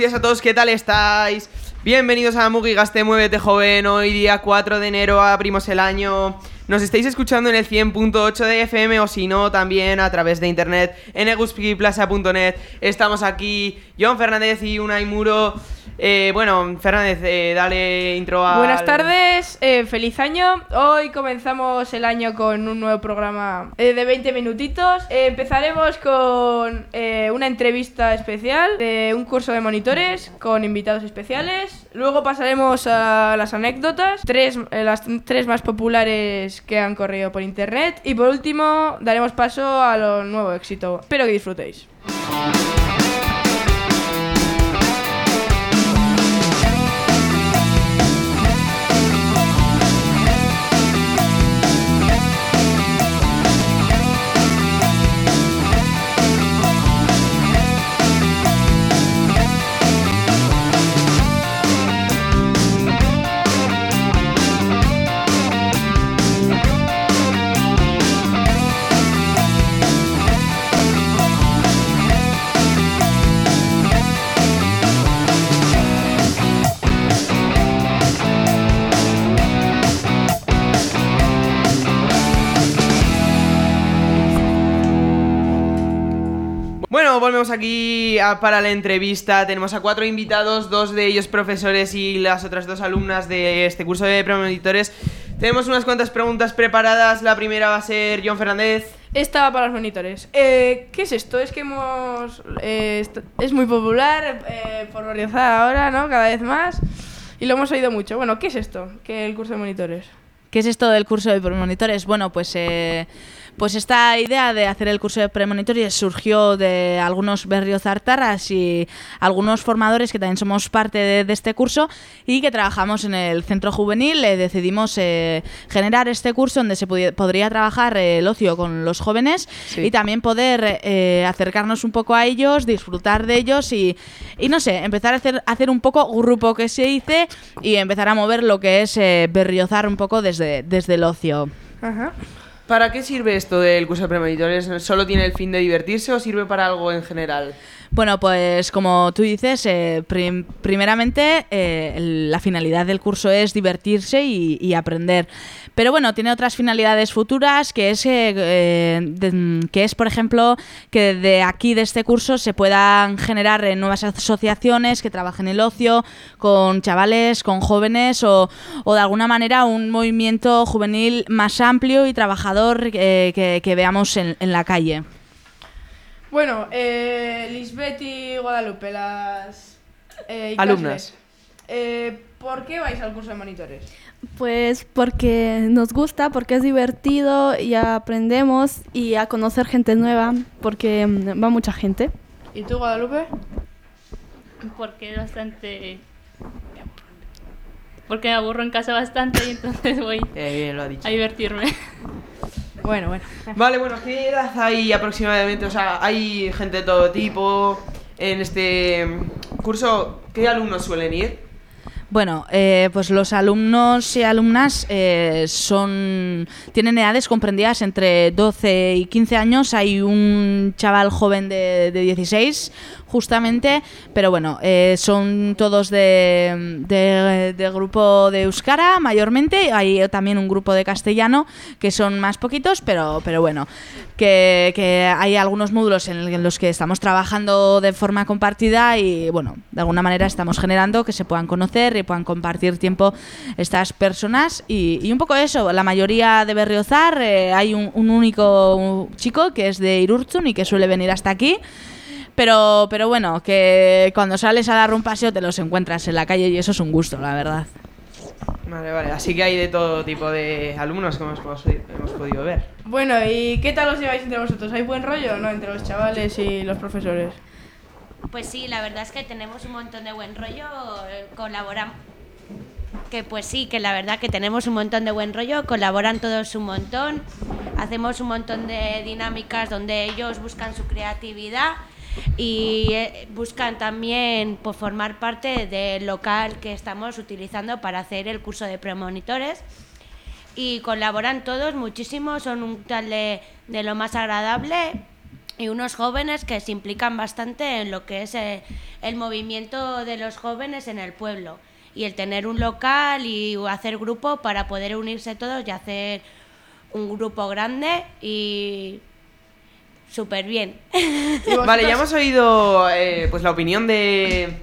Días a todos, ¿qué tal estáis? Bienvenidos a Mugi Gaste Muévete Joven, hoy día 4 de enero abrimos el año. Nos estáis escuchando en el 100.8 de FM o si no, también a través de internet en eguspiplaza.net. Estamos aquí, John Fernández y Unai Muro. Eh, bueno, Fernández, eh, dale intro a. Buenas tardes, eh, feliz año. Hoy comenzamos el año con un nuevo programa eh, de 20 minutitos. Empezaremos con una entrevista especial de un curso de monitores con invitados especiales. Luego pasaremos a las anécdotas, tres, las tres más populares que han corrido por internet. Y por último, daremos paso a lo nuevo éxito. Espero que disfrutéis. Bueno, volvemos aquí a- para la entrevista. Tenemos a cuatro invitados, dos de ellos profesores y las otras dos alumnas de este curso de premonitores. Tenemos unas cuantas preguntas preparadas. La primera va a ser John Fernández. Esta va para los monitores. Eh, ¿Qué es esto? Es que hemos. eh, es muy popular eh, Berriozar ahora, ¿no? Cada vez más. Y lo hemos oído mucho. Bueno, ¿qué es esto? Que el curso de monitores. ¿Qué es esto del curso de premonitores? Bueno, pues, eh, pues esta idea de hacer el curso de premonitores surgió de algunos berriozartarras y algunos formadores que también somos parte de, de este curso y que trabajamos en el centro juvenil. eh, decidimos eh, generar este curso donde se podría trabajar eh, el ocio con los jóvenes Sí. y también poder eh, acercarnos un poco a ellos, disfrutar de ellos y, y no sé, empezar a hacer, hacer un poco grupo que se dice y empezar a mover lo que es eh, berriozar un poco desde, desde el ocio. Ajá. ¿Para qué sirve esto del curso de premonitores? ¿Solo tiene el fin de divertirse o sirve para algo en general? Bueno, pues como tú dices, eh, prim- primeramente eh, la finalidad del curso es divertirse y, aprender. Pero bueno, tiene otras finalidades futuras, que es, eh, eh, que es, por ejemplo, que de aquí, de este curso, se puedan generar eh, nuevas asociaciones que trabajen el ocio con chavales, con jóvenes o, o de alguna manera un movimiento juvenil más amplio y trabajador que, veamos en la calle. Bueno, eh, Lisbeth y Guadalupe, las. eh, Alumnas. Eh, ¿Por qué vais al curso de monitores? Pues porque nos gusta, porque es divertido y aprendemos y a conocer gente nueva, porque mm, va mucha gente. ¿Y tú, Guadalupe? porque es bastante... Porque me aburro en casa bastante y entonces voy Eh, bien, lo ha dicho. a divertirme. Bueno, bueno. Vale, bueno, ¿qué edad hay aproximadamente? O sea, hay gente de todo tipo en este curso. ¿Qué alumnos suelen ir? Bueno, eh, pues los alumnos y alumnas eh, son tienen edades comprendidas entre 12 y 15 años. Hay un chaval joven de, de 16, justamente, pero bueno, eh, son todos de, de- grupo de Euskara mayormente. Hay también un grupo de castellano que son más poquitos, pero, pero bueno, que, que hay algunos módulos en, los que estamos trabajando de forma compartida y bueno, de alguna manera estamos generando que se puedan conocer y puedan compartir tiempo estas personas y, y un poco eso, la mayoría de Berriozar, eh, hay un, un único chico que es de Irurzun y que suele venir hasta aquí. Pero, pero bueno, que cuando sales a dar un paseo te los encuentras en la calle y eso es un gusto, la verdad. Vale, vale. Así que hay de todo tipo de alumnos que hemos, hemos podido ver. Bueno, ¿y qué tal os lleváis entre vosotros? ¿Hay buen rollo o no entre los chavales y los profesores? Pues sí, la verdad es que tenemos un montón de buen rollo, eh, colaboramos. Que pues sí, que la verdad que tenemos un montón de buen rollo, colaboran todos un montón, hacemos un montón de dinámicas donde ellos buscan su creatividad y eh, buscan también pues, formar parte del local que estamos utilizando para hacer el curso de premonitores. Y colaboran todos muchísimo, son un tal de, de lo más agradable. Y unos jóvenes que se implican bastante en lo que es eh, el movimiento de los jóvenes en el pueblo. Y el tener un local y hacer grupo para poder unirse todos y hacer un grupo grande y súper bien. Vale, ya hemos oído eh, pues la opinión de,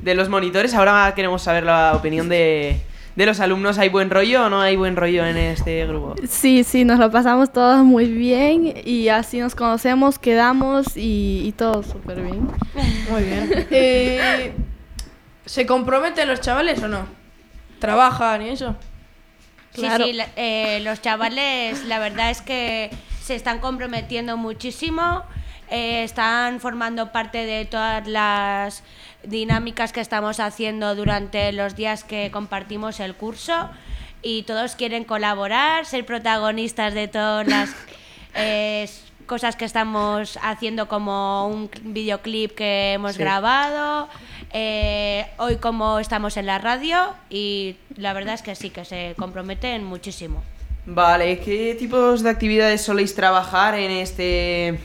de los monitores. Ahora queremos saber la opinión de, de los alumnos. ¿Hay buen rollo o no hay buen rollo en este grupo? Sí, sí, nos lo pasamos todos muy bien y así nos conocemos, quedamos y, y todo súper bien. Muy bien. Eh, ¿Se comprometen los chavales o no? ¿Trabajan y eso? Claro. Sí, sí, la- eh, los chavales la verdad es que se están comprometiendo muchísimo, eh, están formando parte de todas las dinámicas que estamos haciendo durante los días que compartimos el curso y todos quieren colaborar, ser protagonistas de todas las eh, cosas que estamos haciendo como un videoclip que hemos Sí. grabado, eh, hoy como estamos en la radio y la verdad es que sí, que se comprometen muchísimo. Vale, ¿qué tipos de actividades soléis trabajar en este en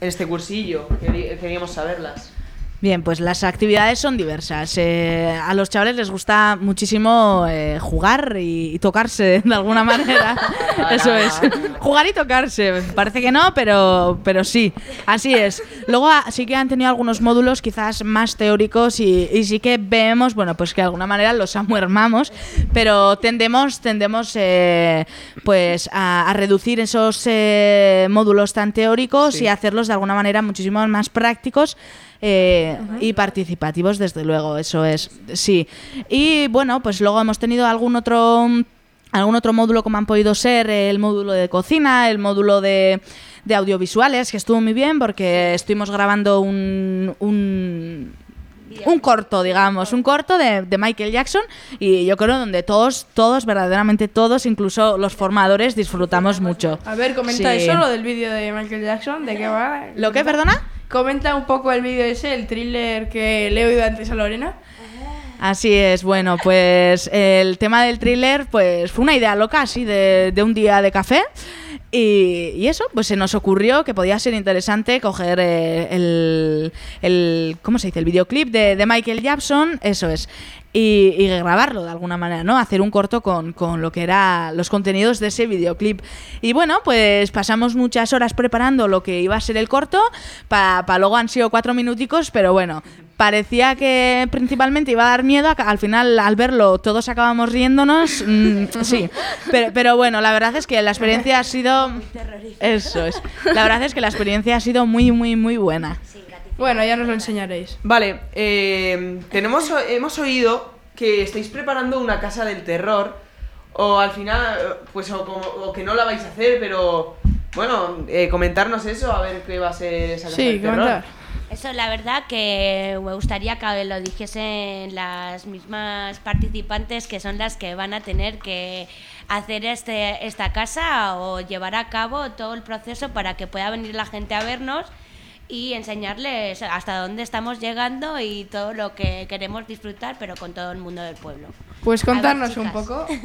este cursillo? Queríamos saberlas. Bien, pues las actividades son diversas. Eh, a los chavales les gusta muchísimo eh, jugar y, y tocarse de alguna manera. Eso es. jugar y tocarse. Parece que no, pero, pero sí. Así es. Luego ah, sí que han tenido algunos módulos quizás más teóricos y, y sí que vemos, bueno, pues que de alguna manera los amuermamos, pero tendemos, tendemos eh, pues a, a reducir esos módulos tan teóricos Sí. y hacerlos de alguna manera muchísimo más prácticos eh, y participativos, desde luego, eso es, sí. Y bueno, pues luego hemos tenido algún otro, algún otro módulo como han podido ser el módulo de cocina, el módulo de, de audiovisuales, que estuvo muy bien porque estuvimos grabando un, un un corto, digamos, un corto de, de Michael Jackson y yo creo donde todos, todos, verdaderamente todos, incluso los formadores, disfrutamos mucho. A ver, comenta Sí. eso, lo del vídeo de Michael Jackson, ¿de qué va? ¿Lo que, perdona? Comenta un poco el vídeo ese, el thriller que le he oído antes a Lorena. Así es, bueno, pues el tema del thriller, pues fue una idea loca así de, de un día de café. Y, y eso, pues se nos ocurrió que podía ser interesante coger eh, el, el, ¿cómo se dice? El videoclip de, de Michael Jackson, eso es, y, y grabarlo de alguna manera, ¿no? Hacer un corto con, con lo que era los contenidos de ese videoclip. Y bueno, pues pasamos muchas horas preparando lo que iba a ser el corto, para luego han sido cuatro minuticos, pero bueno, parecía que principalmente iba a dar miedo, al final al verlo todos acabamos riéndonos, mm, sí, pero, pero bueno, la verdad es que la experiencia ha sido... Eso es, la verdad es que la experiencia ha sido muy, muy, muy buena. Bueno, ya nos lo enseñaréis. Vale, eh, tenemos, hemos oído que estáis preparando una casa del terror. O al final, eh, pues o, que no la vais a hacer, pero bueno, eh, comentarnos eso, a ver qué va a ser esa casa Sí, del terror. comentar. Eso la verdad que me gustaría que lo dijesen las mismas participantes que son las que van a tener que hacer este, esta casa o llevar a cabo todo el proceso para que pueda venir la gente a vernos y enseñarles hasta dónde estamos llegando y todo lo que queremos disfrutar, pero con todo el mundo del pueblo. Pues ver, contarnos un poco.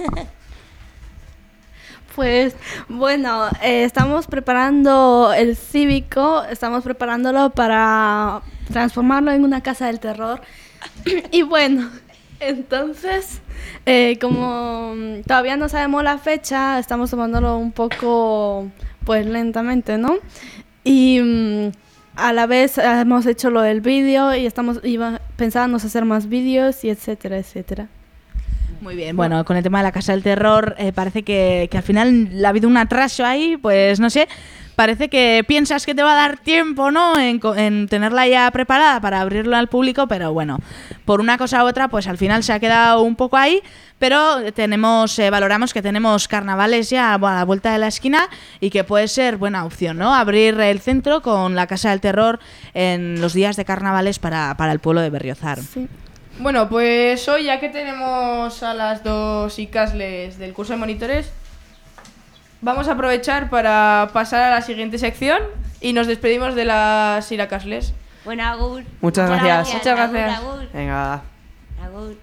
Pues bueno, eh, estamos preparando el cívico, estamos preparándolo para transformarlo en una casa del terror. y bueno, entonces, eh, como todavía no sabemos la fecha, estamos tomándolo un poco, pues lentamente, ¿no? Y mm, a la vez hemos hecho lo del vídeo y estamos iba, pensando hacer más vídeos y etcétera, etcétera. Muy bien, bueno, con el tema de la Casa del Terror, eh, parece que, que al final ha habido un atraso ahí, pues no sé, parece que piensas que te va a dar tiempo, ¿no? En, en tenerla ya preparada para abrirlo al público, pero bueno, por una cosa u otra, pues al final se ha quedado un poco ahí, pero tenemos, eh, valoramos que tenemos carnavales ya a la vuelta de la esquina y que puede ser buena opción, ¿no? Abrir el centro con la Casa del Terror en los días de carnavales para, para el pueblo de Berriozar. Sí. Bueno, pues hoy ya que tenemos a las dos ICASLES del curso de monitores, vamos a aprovechar para pasar a la siguiente sección y nos despedimos de las IRACASLES. Bueno, Agur. Muchas gracias. Muchas Agur, gracias. Agur, Venga. Agur.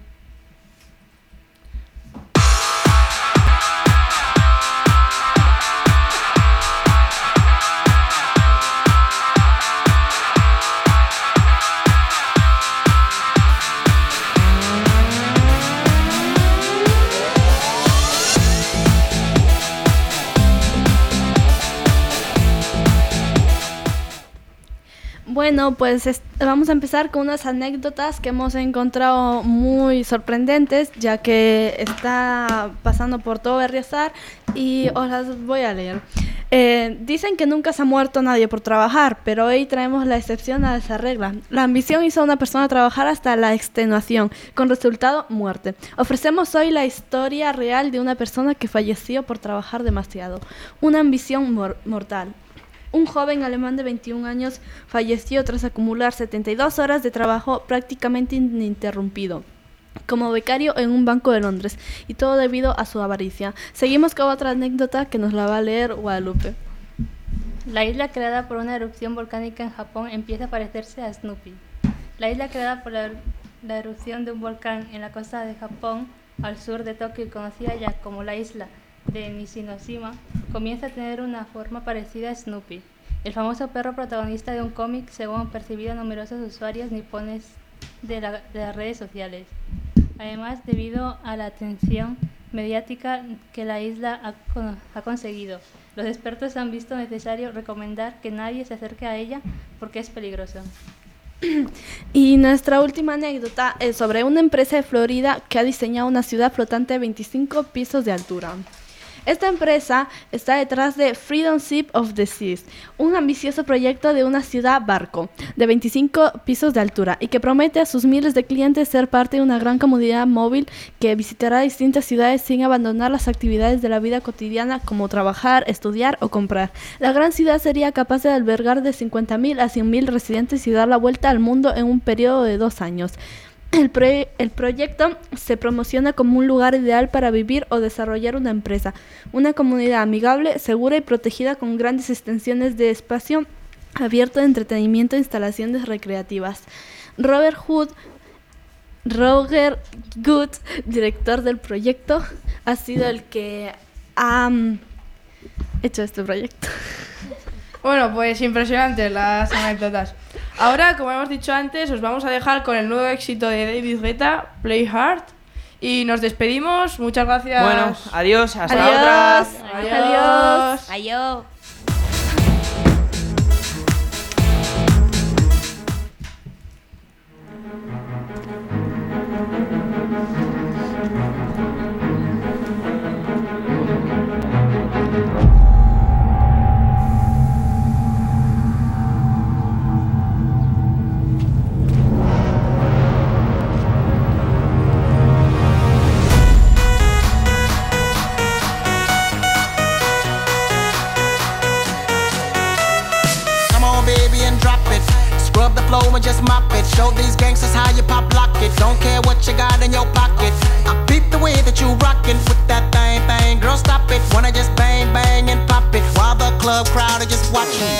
Bueno, pues vamos a empezar con unas anécdotas que hemos encontrado muy sorprendentes, ya que está pasando por todo Berriozar y os las voy a leer. Eh, dicen que nunca se ha muerto nadie por trabajar, pero hoy traemos la excepción a esa regla. La ambición hizo a una persona trabajar hasta la extenuación, con resultado muerte. Ofrecemos hoy la historia real de una persona que falleció por trabajar demasiado. Una ambición mor- mortal. Un joven alemán de 21 años falleció tras acumular 72 horas de trabajo prácticamente ininterrumpido como becario en un banco de Londres, y todo debido a su avaricia. Seguimos con otra anécdota que nos la va a leer Guadalupe. La isla creada por una erupción volcánica en Japón empieza a parecerse a Snoopy. La isla creada por la, la erupción de un volcán en la costa de Japón, al sur de Tokio conocida ya como la isla de Nishinoshima, comienza a tener una forma parecida a Snoopy, el famoso perro protagonista de un cómic según han percibido numerosos usuarios nipones de, la- de las redes sociales. Además, debido a la atención mediática que la isla ha, ha conseguido, los expertos han visto necesario recomendar que nadie se acerque a ella porque es peligrosa. Y nuestra última anécdota es sobre una empresa de Florida que ha diseñado una ciudad flotante de 25 pisos de altura. Esta empresa está detrás de Freedom Ship of the Seas, un ambicioso proyecto de una ciudad barco de 25 pisos de altura y que promete a sus miles de clientes ser parte de una gran comunidad móvil que visitará distintas ciudades sin abandonar las actividades de la vida cotidiana como trabajar, estudiar o comprar. La gran ciudad sería capaz de albergar de 50.000 a 100.000 residentes y dar la vuelta al mundo en un periodo de dos años. El, proye- el proyecto se promociona como un lugar ideal para vivir o desarrollar una empresa, una comunidad amigable, segura y protegida con grandes extensiones de espacio abierto de entretenimiento e instalaciones recreativas. Robert Hood, Roger Good, director del proyecto, ha sido el que ha mm, hecho este proyecto. Bueno, pues impresionantes las anécdotas. Ahora, como hemos dicho antes, os vamos a dejar con el nuevo éxito de David Guetta, Play Hard. Y nos despedimos. Muchas gracias. Bueno, adiós, hasta Adiós. otra. Adiós. Ayo. Come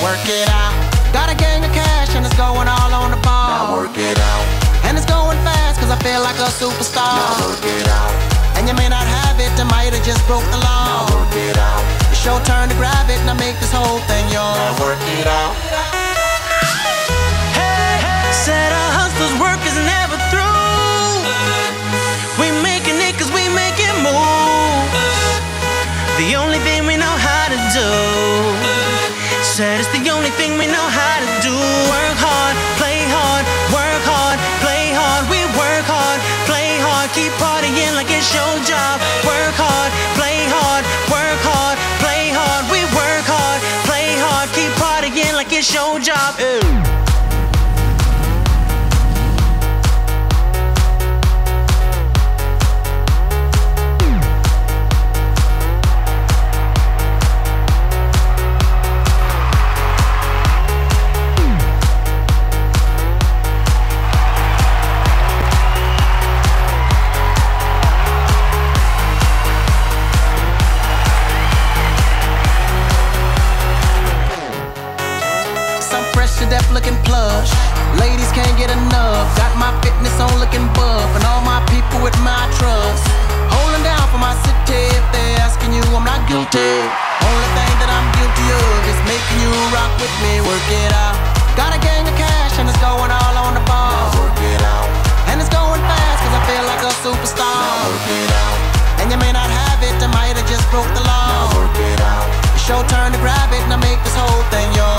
Work it out. Got a gang of cash and it's going all on the ball. Now work it out. And it's going fast cause I feel like a superstar. Now work it out. And you may not have it, I might have just broke the law. Now work it out. It's your turn to grab it and I make this whole thing yours. Now work it out. Hey, said our Said it's the only thing we know how to do. Turn to grab it and I make this whole thing yours.